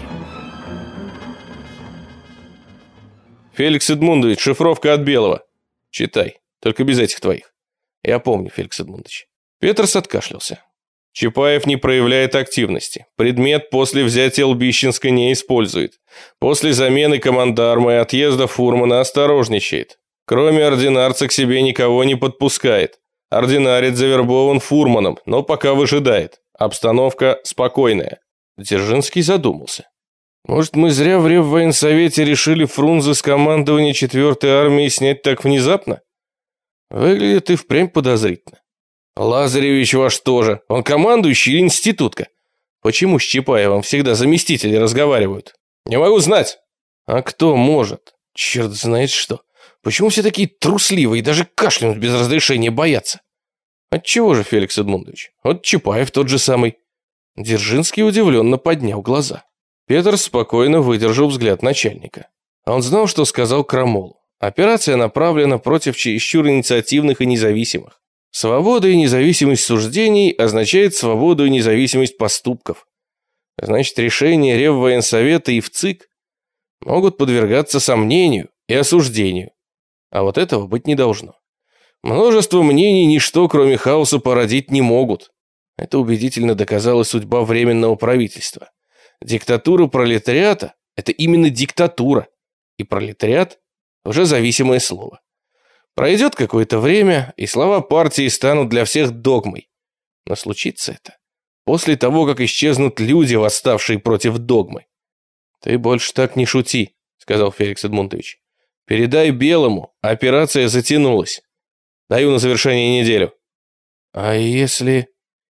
Speaker 2: Феликс Эдмундович, шифровка от Белого. Читай, только без этих твоих. Я помню, Феликс Эдмундович. Петерс откашлялся.
Speaker 1: Чапаев не проявляет активности. Предмет после взятия Лбищенска не использует. После замены командарма и отъезда Фурмана осторожничает. Кроме ординарца к себе никого не подпускает. Ординарец завербован Фурманом, но пока выжидает. Обстановка спокойная. Дзержинский задумался. Может, мы зря в Реввоенсовете решили Фрунзе с командования 4-й армии снять так внезапно? Выглядит и впрямь подозрительно. Лазаревич ваш тоже. Он командующий или институтка? Почему с Чапаевым всегда заместители разговаривают? Не могу знать. А кто может? Черт знает что. Почему все такие трусливые и даже кашлянуть без разрешения боятся? Отчего же, Феликс Эдмундович? Вот Чапаев тот же самый. Дзержинский удивленно поднял глаза. Петр спокойно выдержал взгляд начальника. Он знал, что сказал Крамолу. Операция направлена против чересчур инициативных и независимых. Свобода и независимость суждений означает свободу и независимость поступков. Значит, решения Реввоенсовета и ВЦИК могут подвергаться сомнению и осуждению. А вот этого быть не должно. Множество мнений ничто, кроме хаоса, породить не могут. Это убедительно доказала судьба Временного правительства. Диктатура пролетариата – это именно диктатура. И пролетариат – уже зависимое слово. Пройдет какое-то время, и слова партии станут для всех догмой. Но случится это после того, как исчезнут люди, восставшие против догмы. «Ты больше так не шути», — сказал Феликс Эдмундович. «Передай Белому, операция затянулась. Даю на завершение неделю». «А если...»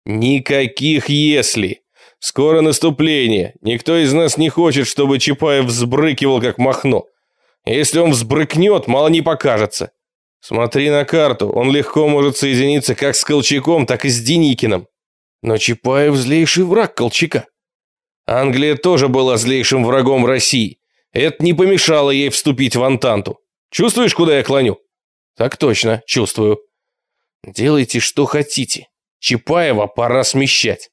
Speaker 1: «Никаких «если». Скоро наступление. Никто из нас не хочет, чтобы Чапаев взбрыкивал, как махно. Если он взбрыкнет, мало не покажется. Смотри на карту, он легко может соединиться как с Колчаком, так и с Деникиным. Но Чапаев злейший враг Колчака. Англия тоже была злейшим врагом России. Это не помешало ей вступить в Антанту. Чувствуешь, куда я клоню? Так точно, чувствую. Делайте, что хотите. Чапаева пора смещать.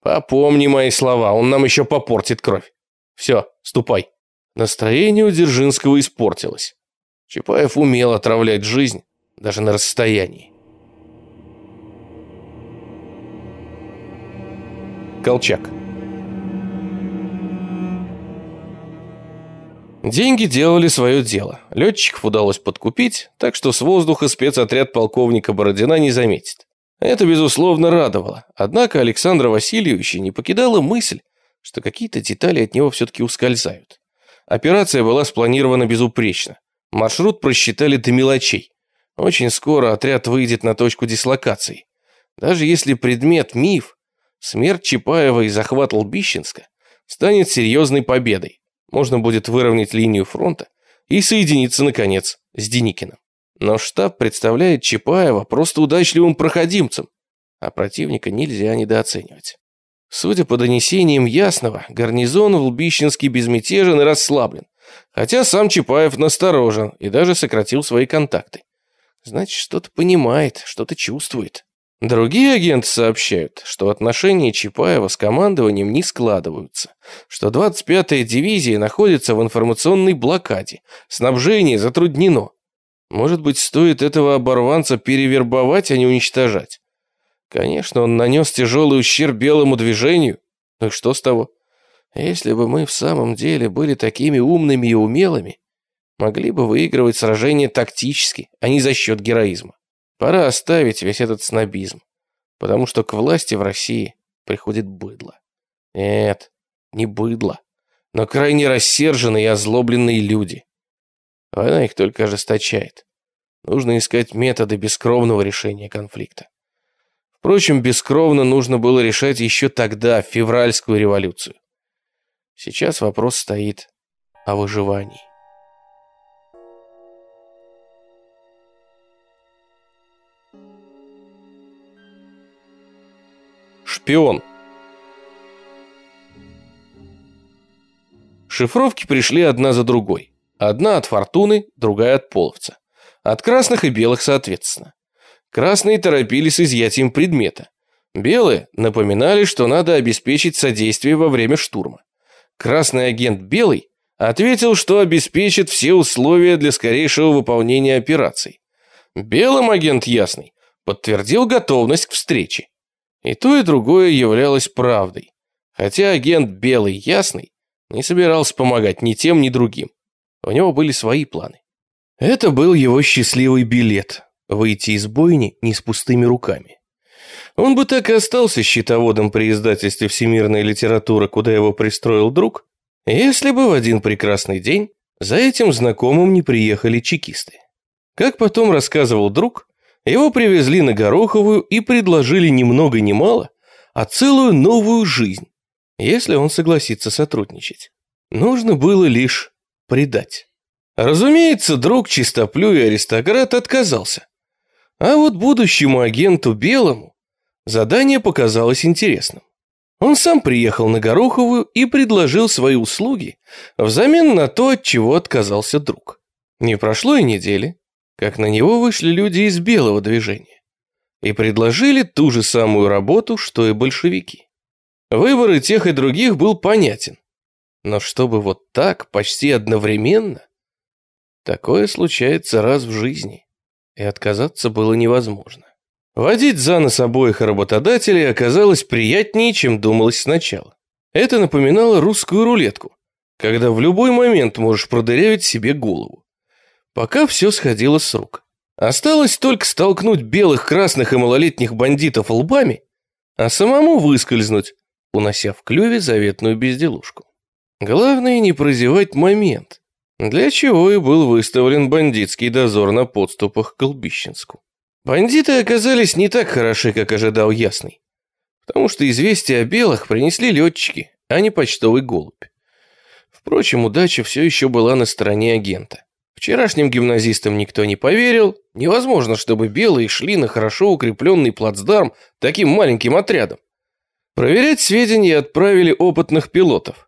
Speaker 1: Попомни мои слова, он нам еще попортит кровь. Все, ступай. Настроение у Дзержинского испортилось. Чапаев умел отравлять жизнь даже на расстоянии. Колчак Деньги делали свое дело. Летчиков удалось подкупить, так что с воздуха спецотряд полковника Бородина не заметит. Это, безусловно, радовало. Однако Александра Васильевича не покидала мысль, что какие-то детали от него все-таки ускользают. Операция была спланирована безупречно. Маршрут просчитали до мелочей. Очень скоро отряд выйдет на точку дислокации. Даже если предмет – миф, смерть Чапаева и захват Лбищенска станет серьезной победой. Можно будет выровнять линию фронта и соединиться, наконец, с Деникиным. Но штаб представляет Чапаева просто удачливым проходимцем, а противника нельзя недооценивать. Судя по донесениям Ясного, гарнизон в Лбищенске безмятежен и расслаблен. Хотя сам Чапаев насторожен и даже сократил свои контакты. Значит, что-то понимает, что-то чувствует. Другие агенты сообщают, что отношения Чапаева с командованием не складываются, что 25-я дивизия находится в информационной блокаде, снабжение затруднено. Может быть, стоит этого оборванца перевербовать, а не уничтожать? Конечно, он нанес тяжелый ущерб белому движению. Ну что с того? Если бы мы в самом деле были такими умными и умелыми, могли бы выигрывать сражения тактически, а не за счет героизма. Пора оставить весь этот снобизм, потому что к власти в России приходит быдло. Нет, не быдло, но крайне рассерженные и озлобленные люди. Война их только ожесточает. Нужно искать методы бескровного решения конфликта. Впрочем, бескровно нужно было решать еще тогда, в февральскую революцию. Сейчас вопрос стоит о выживании. Шпион. Шифровки пришли одна за другой. Одна от Фортуны, другая от Половца. От красных и белых соответственно. Красные торопились с изъятием предмета. Белые напоминали, что надо обеспечить содействие во время штурма. Красный агент Белый ответил, что обеспечит все условия для скорейшего выполнения операций. Белым агент Ясный подтвердил готовность к встрече.
Speaker 2: И то, и другое являлось правдой. Хотя агент Белый Ясный не собирался помогать ни тем, ни другим. У него были свои планы.
Speaker 1: Это был его счастливый билет – выйти из бойни не с пустыми руками. Он бы так и остался счетоводом при издательстве «Всемирная литература», куда его пристроил друг, если бы в один прекрасный день за этим знакомым не приехали чекисты. Как потом рассказывал друг, его привезли на Гороховую и предложили ни много ни мало, а целую новую жизнь, если он согласится сотрудничать. Нужно было лишь предать. Разумеется, друг чистоплю и аристократ отказался. А вот будущему агенту Белому задание показалось интересным. Он сам приехал на Гороховую и предложил свои услуги взамен на то, от чего отказался друг. Не прошло и недели, как на него вышли люди из белого движения и предложили ту же самую работу, что и большевики. Выбор и тех, и других был понятен. Но чтобы вот так, почти одновременно, такое случается раз в жизни, и отказаться было невозможно. Водить за нос обоих работодателей оказалось приятнее, чем думалось сначала. Это напоминало русскую рулетку, когда в любой момент можешь продырявить себе голову. Пока все сходило с рук. Осталось только столкнуть белых, красных и малолетних бандитов лбами, а самому выскользнуть, унося в клюве заветную безделушку. Главное не прозевать момент, для чего и был выставлен бандитский дозор на подступах к Колбищенску. Бандиты оказались не так хороши, как ожидал Ясный, потому что известия о белых принесли летчики, а не почтовый голубь. Впрочем, удача все еще была на стороне агента. Вчерашним гимназистам никто не поверил, невозможно, чтобы белые шли на хорошо укрепленный плацдарм таким маленьким отрядом. Проверять сведения отправили опытных пилотов,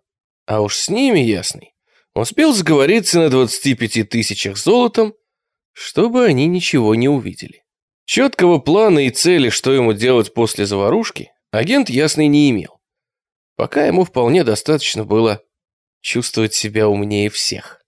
Speaker 1: а уж с ними Ясный успел сговориться на 25 тысячах золотом, чтобы они ничего не увидели. Четкого плана и цели, что ему делать после заварушки, агент ясный не имел. Пока ему вполне достаточно было чувствовать себя умнее всех.